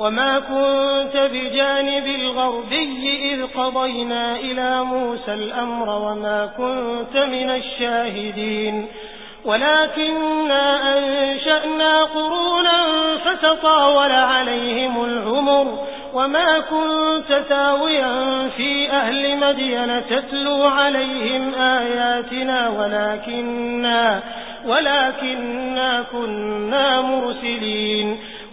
وما كنت بجانب الغربي إذ قضينا إلى موسى الأمر وما كنت من الشاهدين ولكننا أنشأنا قرونا فتطاول عليهم العمر وما كنت تاويا في أهل مدين تتلو عليهم آياتنا ولكننا, ولكننا كنا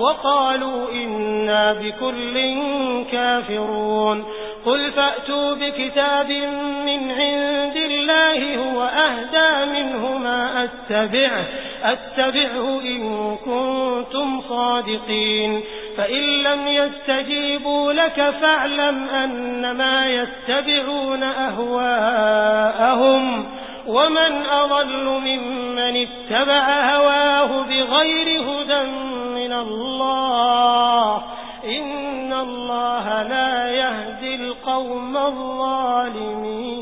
وقالوا إنا بكل كافرون. قل فأتوا بكتاب من عند الله هو أهدى منه ما أتبعه أتبعه إن كنتم صادقين. فإن لم يستجيبوا لك فاعلم أنما يتبعون أهواءهم. ومن أضل ممن اتبع هواه بغير هدى القوم الظالمين.